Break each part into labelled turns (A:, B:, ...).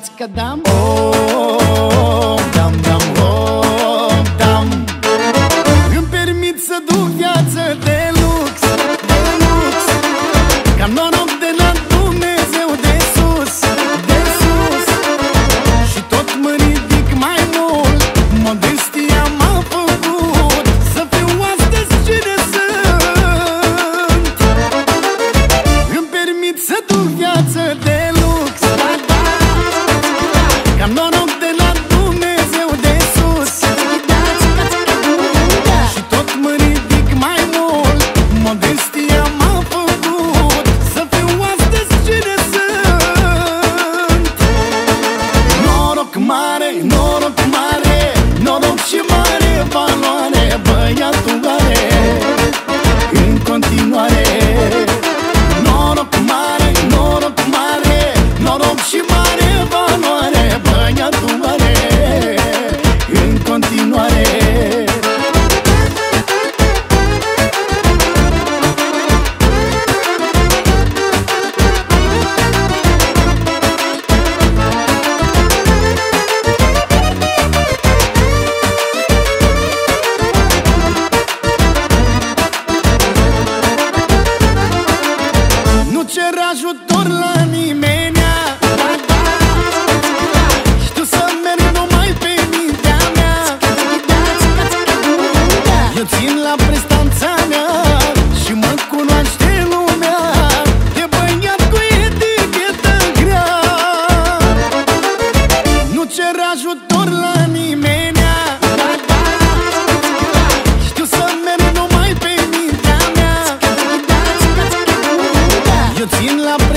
A: Let's go down. mare, noroc mare Noroc și mare valoare Băiatul are în continuare. Noroc mare, noroc mare Noroc și mare valoare Băiatul are. cer ajutor la la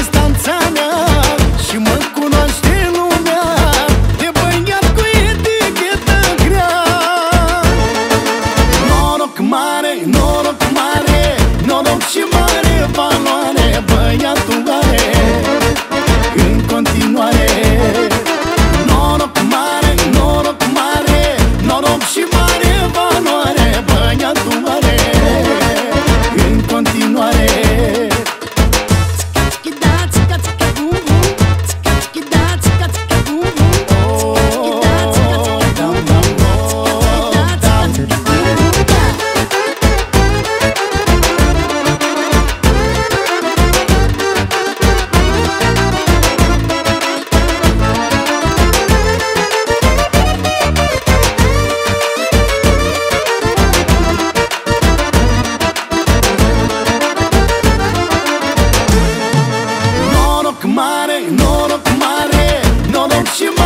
A: want you.